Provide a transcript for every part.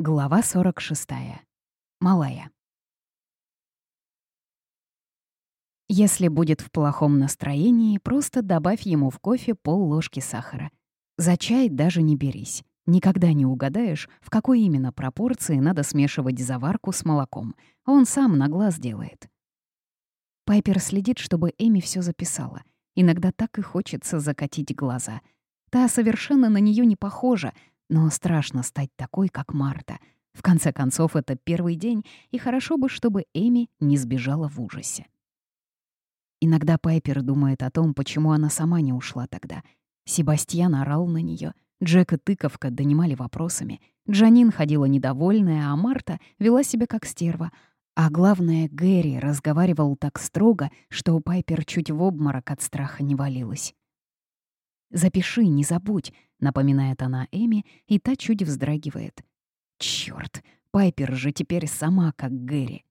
Глава 46. Малая. Если будет в плохом настроении, просто добавь ему в кофе пол ложки сахара. За чай даже не берись. Никогда не угадаешь, в какой именно пропорции надо смешивать заварку с молоком. Он сам на глаз делает. Пайпер следит, чтобы Эми все записала. Иногда так и хочется закатить глаза. Та совершенно на нее не похожа, но страшно стать такой, как Марта. В конце концов, это первый день, и хорошо бы, чтобы Эми не сбежала в ужасе. Иногда Пайпер думает о том, почему она сама не ушла тогда. Себастьян орал на нее, Джек и тыковка донимали вопросами, Джанин ходила недовольная, а Марта вела себя как стерва. А главное, Гэри разговаривал так строго, что у Пайпер чуть в обморок от страха не валилась. «Запиши, не забудь», — напоминает она Эми, и та чуть вздрагивает. Черт, Пайпер же теперь сама как Гэри.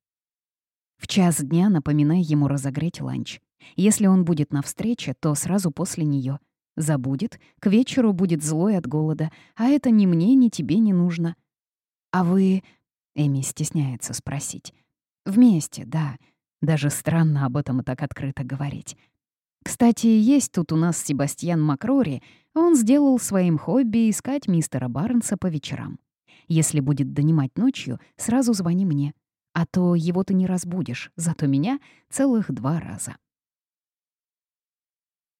В час дня напоминай ему разогреть ланч. Если он будет на встрече, то сразу после нее. Забудет, к вечеру будет злой от голода, а это ни мне, ни тебе не нужно. А вы... Эми стесняется спросить. Вместе, да. Даже странно об этом так открыто говорить. Кстати, есть тут у нас Себастьян Макрори. Он сделал своим хобби искать мистера Барнса по вечерам. Если будет донимать ночью, сразу звони мне. А то его ты не разбудишь, зато меня целых два раза.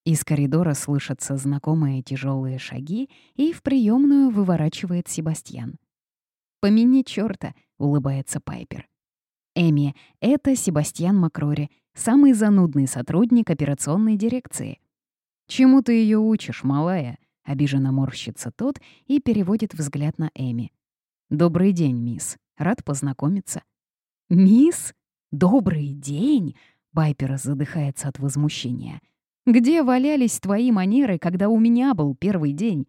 Из коридора слышатся знакомые тяжелые шаги, и в приемную выворачивает Себастьян. «Помяни чёрта», — улыбается Пайпер. «Эми, это Себастьян Макрори, самый занудный сотрудник операционной дирекции». «Чему ты ее учишь, малая?» — обиженно морщится тот и переводит взгляд на Эми. «Добрый день, мисс. Рад познакомиться». «Мисс? Добрый день!» — Байпер задыхается от возмущения. «Где валялись твои манеры, когда у меня был первый день?»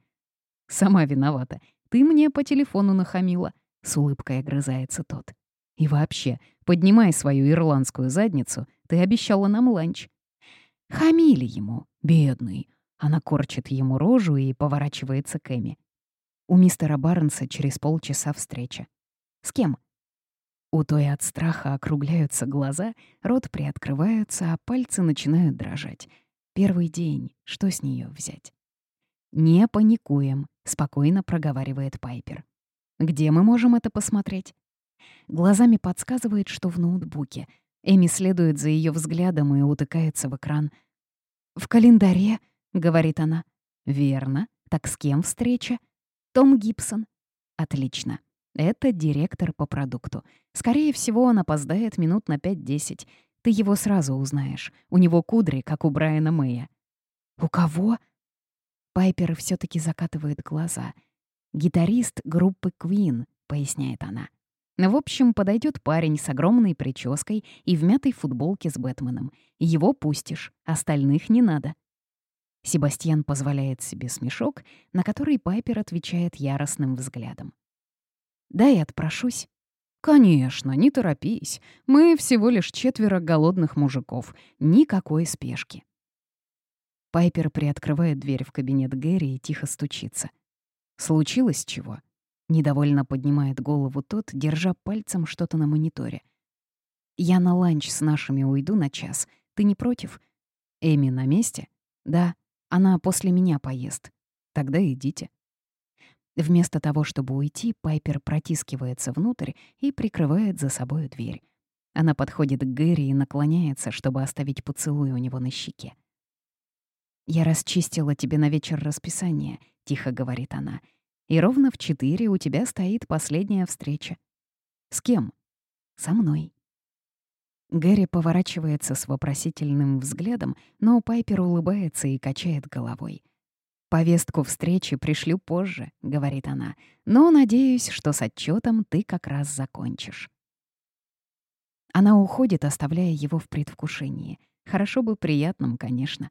«Сама виновата. Ты мне по телефону нахамила», — с улыбкой огрызается тот. «И вообще, поднимай свою ирландскую задницу, ты обещала нам ланч». Хамили ему, бедный. Она корчит ему рожу и поворачивается к Эми. У мистера Барнса через полчаса встреча. С кем? У той от страха округляются глаза, рот приоткрывается, а пальцы начинают дрожать. Первый день, что с нее взять? «Не паникуем», — спокойно проговаривает Пайпер. «Где мы можем это посмотреть?» Глазами подсказывает, что в ноутбуке. Эми следует за ее взглядом и утыкается в экран. «В календаре», — говорит она. «Верно. Так с кем встреча?» Том Гибсон. Отлично. Это директор по продукту. Скорее всего, он опоздает минут на 5-10. Ты его сразу узнаешь. У него кудри, как у Брайана Мэя. У кого? Пайпер все таки закатывает глаза. Гитарист группы Queen, поясняет она. В общем, подойдет парень с огромной прической и в мятой футболке с Бэтменом. Его пустишь, остальных не надо. Себастьян позволяет себе смешок, на который Пайпер отвечает яростным взглядом. «Дай отпрошусь». «Конечно, не торопись. Мы всего лишь четверо голодных мужиков. Никакой спешки». Пайпер приоткрывает дверь в кабинет Гэри и тихо стучится. «Случилось чего?» Недовольно поднимает голову тот, держа пальцем что-то на мониторе. «Я на ланч с нашими уйду на час. Ты не против?» «Эми на месте?» «Да. Она после меня поест. Тогда идите». Вместо того, чтобы уйти, Пайпер протискивается внутрь и прикрывает за собой дверь. Она подходит к Гэри и наклоняется, чтобы оставить поцелуй у него на щеке. «Я расчистила тебе на вечер расписание», — тихо говорит она. «И ровно в четыре у тебя стоит последняя встреча». «С кем?» «Со мной». Гэри поворачивается с вопросительным взглядом, но Пайпер улыбается и качает головой. «Повестку встречи пришлю позже», — говорит она, «но надеюсь, что с отчетом ты как раз закончишь». Она уходит, оставляя его в предвкушении. Хорошо бы приятным, конечно.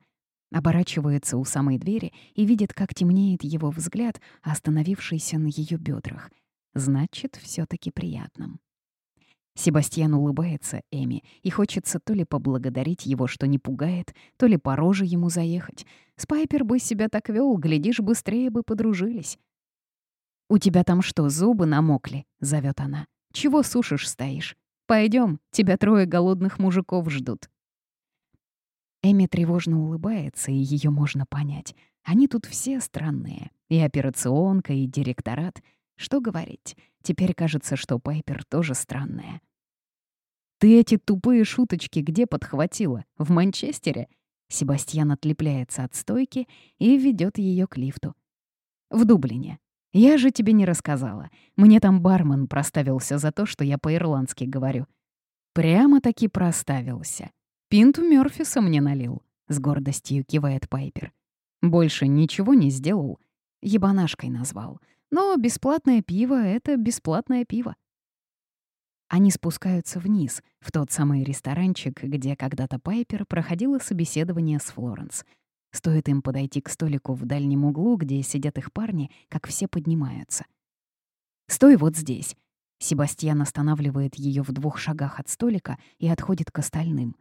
Оборачивается у самой двери и видит, как темнеет его взгляд, остановившийся на ее бедрах. Значит, все таки приятным. Себастьян улыбается Эми, и хочется то ли поблагодарить его, что не пугает, то ли по роже ему заехать. Спайпер бы себя так вел, глядишь, быстрее бы подружились. «У тебя там что, зубы намокли?» — зовет она. «Чего сушишь стоишь? Пойдем, тебя трое голодных мужиков ждут». Эми тревожно улыбается, и ее можно понять. Они тут все странные. И операционка, и директорат. Что говорить? Теперь кажется, что Пайпер тоже странная. «Ты эти тупые шуточки где подхватила? В Манчестере?» Себастьян отлепляется от стойки и ведет ее к лифту. «В Дублине. Я же тебе не рассказала. Мне там бармен проставился за то, что я по-ирландски говорю. Прямо-таки проставился. Пинту Мёрфиса мне налил», — с гордостью кивает Пайпер. «Больше ничего не сделал. Ебанашкой назвал. Но бесплатное пиво — это бесплатное пиво». Они спускаются вниз, в тот самый ресторанчик, где когда-то Пайпер проходила собеседование с Флоренс. Стоит им подойти к столику в дальнем углу, где сидят их парни, как все поднимаются. «Стой вот здесь!» Себастьян останавливает ее в двух шагах от столика и отходит к остальным.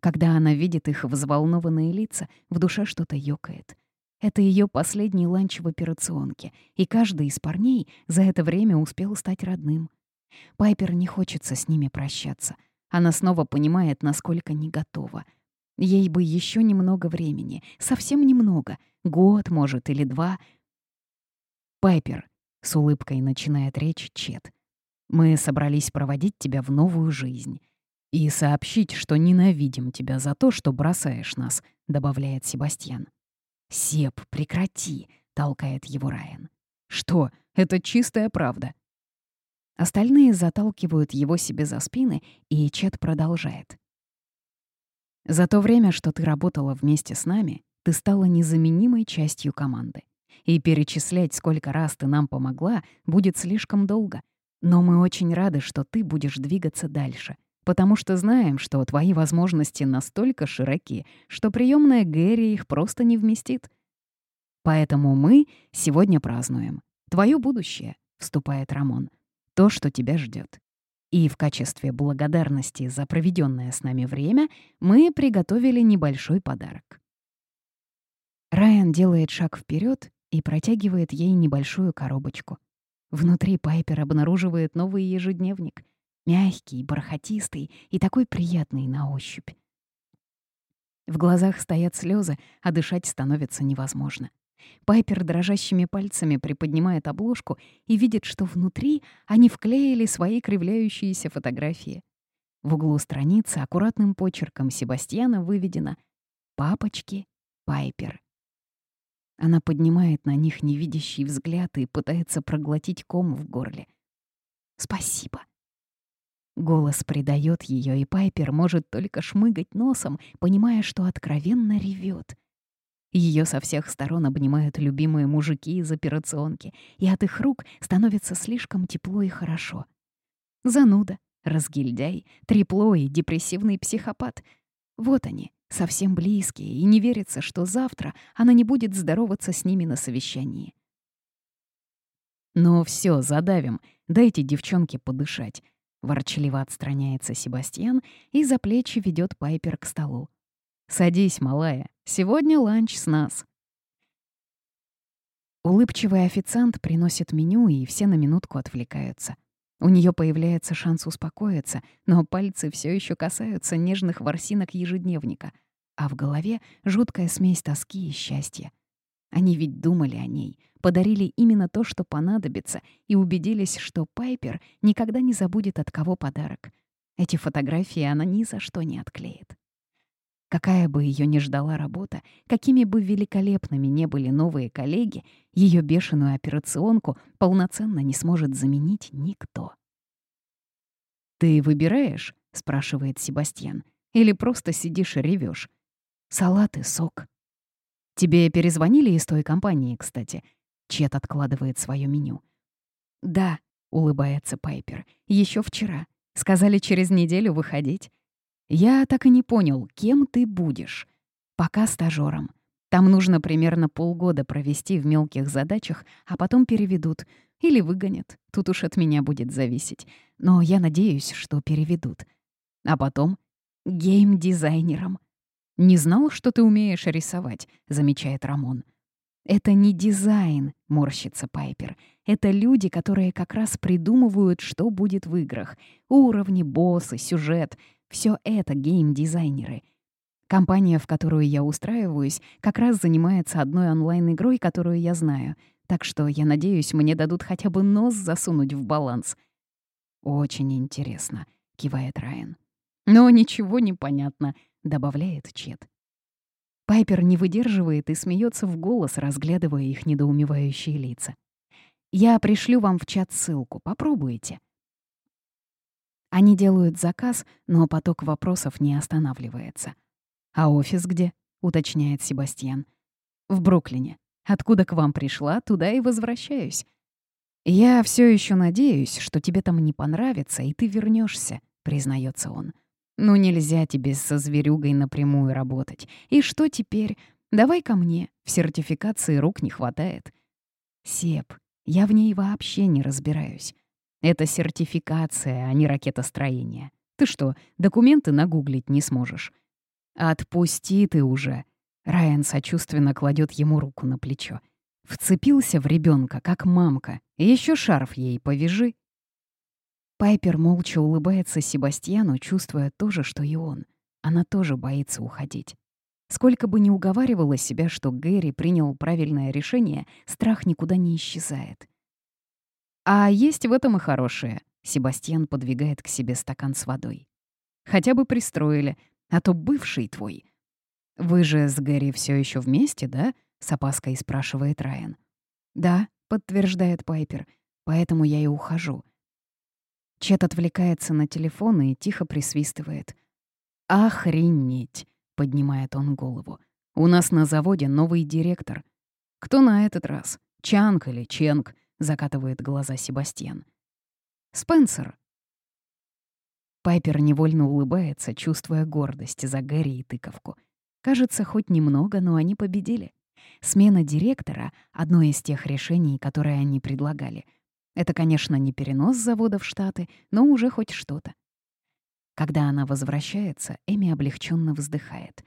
Когда она видит их взволнованные лица, в душе что-то ёкает. Это ее последний ланч в операционке, и каждый из парней за это время успел стать родным. Пайпер не хочется с ними прощаться. Она снова понимает, насколько не готова. Ей бы еще немного времени, совсем немного, год, может, или два. «Пайпер», — с улыбкой начинает речь Чет, — «мы собрались проводить тебя в новую жизнь. И сообщить, что ненавидим тебя за то, что бросаешь нас», — добавляет Себастьян. «Сеп, прекрати», — толкает его Райан. «Что? Это чистая правда. Остальные заталкивают его себе за спины, и Чет продолжает. «За то время, что ты работала вместе с нами, ты стала незаменимой частью команды. И перечислять, сколько раз ты нам помогла, будет слишком долго. Но мы очень рады, что ты будешь двигаться дальше, потому что знаем, что твои возможности настолько широки, что приемная Гэри их просто не вместит. Поэтому мы сегодня празднуем. Твое будущее», — вступает Рамон то, что тебя ждет. И в качестве благодарности за проведенное с нами время мы приготовили небольшой подарок. Райан делает шаг вперед и протягивает ей небольшую коробочку. Внутри Пайпер обнаруживает новый ежедневник. Мягкий, бархатистый и такой приятный на ощупь. В глазах стоят слезы, а дышать становится невозможно. Пайпер дрожащими пальцами приподнимает обложку и видит, что внутри они вклеили свои кривляющиеся фотографии. В углу страницы аккуратным почерком Себастьяна выведено «Папочки Пайпер». Она поднимает на них невидящий взгляд и пытается проглотить ком в горле. «Спасибо». Голос предает ее, и Пайпер может только шмыгать носом, понимая, что откровенно ревет — ее со всех сторон обнимают любимые мужики из операционки, и от их рук становится слишком тепло и хорошо. Зануда, разгильдяй, трепло и депрессивный психопат. Вот они, совсем близкие, и не верится, что завтра она не будет здороваться с ними на совещании. «Ну все, задавим, дайте девчонке подышать», — ворчливо отстраняется Себастьян и за плечи ведет Пайпер к столу. «Садись, малая, сегодня ланч с нас». Улыбчивый официант приносит меню, и все на минутку отвлекаются. У нее появляется шанс успокоиться, но пальцы все еще касаются нежных ворсинок ежедневника, а в голове жуткая смесь тоски и счастья. Они ведь думали о ней, подарили именно то, что понадобится, и убедились, что Пайпер никогда не забудет, от кого подарок. Эти фотографии она ни за что не отклеит. Какая бы ее ни ждала работа, какими бы великолепными не были новые коллеги, ее бешеную операционку полноценно не сможет заменить никто. «Ты выбираешь?» — спрашивает Себастьян. «Или просто сидишь и ревешь? Салат и сок». «Тебе перезвонили из той компании, кстати?» Чет откладывает свое меню. «Да», — улыбается Пайпер, — «еще вчера. Сказали через неделю выходить. Я так и не понял, кем ты будешь. Пока стажером. Там нужно примерно полгода провести в мелких задачах, а потом переведут. Или выгонят. Тут уж от меня будет зависеть. Но я надеюсь, что переведут. А потом гейм-дизайнером. «Не знал, что ты умеешь рисовать», — замечает Рамон. Это не дизайн, морщится Пайпер. Это люди, которые как раз придумывают, что будет в играх. Уровни, боссы, сюжет. Все это гейм-дизайнеры. Компания, в которую я устраиваюсь, как раз занимается одной онлайн-игрой, которую я знаю. Так что, я надеюсь, мне дадут хотя бы нос засунуть в баланс. «Очень интересно», — кивает Райан. «Но ничего не понятно», — добавляет Чет. Пайпер не выдерживает и смеется в голос, разглядывая их недоумевающие лица. «Я пришлю вам в чат ссылку, попробуйте». Они делают заказ, но поток вопросов не останавливается. «А офис где?» — уточняет Себастьян. «В Бруклине. Откуда к вам пришла, туда и возвращаюсь. Я все еще надеюсь, что тебе там не понравится, и ты вернешься, признается он. Ну нельзя тебе со зверюгой напрямую работать. И что теперь? Давай ко мне, в сертификации рук не хватает. Сеп, я в ней вообще не разбираюсь. Это сертификация, а не ракетостроение. Ты что, документы нагуглить не сможешь? Отпусти ты уже. Райан сочувственно кладет ему руку на плечо. Вцепился в ребенка, как мамка. Еще шарф ей повяжи. Пайпер молча улыбается Себастьяну, чувствуя то же, что и он. Она тоже боится уходить. Сколько бы ни уговаривала себя, что Гэри принял правильное решение, страх никуда не исчезает. «А есть в этом и хорошее», — Себастьян подвигает к себе стакан с водой. «Хотя бы пристроили, а то бывший твой». «Вы же с Гэри все еще вместе, да?» — с опаской спрашивает Райан. «Да», — подтверждает Пайпер, — «поэтому я и ухожу. Чет отвлекается на телефон и тихо присвистывает. «Охренеть!» — поднимает он голову. «У нас на заводе новый директор. Кто на этот раз? Чанг или Ченг?» — закатывает глаза Себастьян. «Спенсер». Пайпер невольно улыбается, чувствуя гордость за Гэри и тыковку. Кажется, хоть немного, но они победили. Смена директора — одно из тех решений, которые они предлагали — это, конечно, не перенос завода в Штаты, но уже хоть что-то. Когда она возвращается, Эми облегченно вздыхает.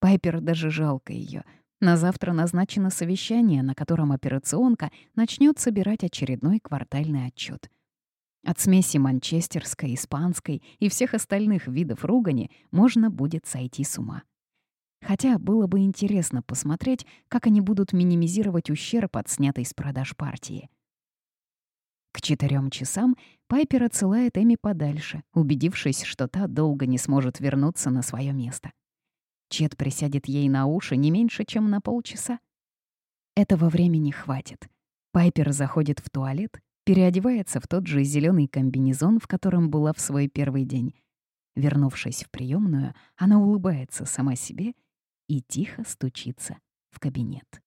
Пайпер даже жалко ее. На завтра назначено совещание, на котором операционка начнет собирать очередной квартальный отчет. От смеси манчестерской, испанской и всех остальных видов ругани можно будет сойти с ума. Хотя было бы интересно посмотреть, как они будут минимизировать ущерб от снятой с продаж партии. К четырем часам Пайпер отсылает Эми подальше, убедившись, что та долго не сможет вернуться на свое место. Чет присядет ей на уши не меньше, чем на полчаса. Этого времени хватит. Пайпер заходит в туалет, переодевается в тот же зеленый комбинезон, в котором была в свой первый день. Вернувшись в приемную, она улыбается сама себе и тихо стучится в кабинет.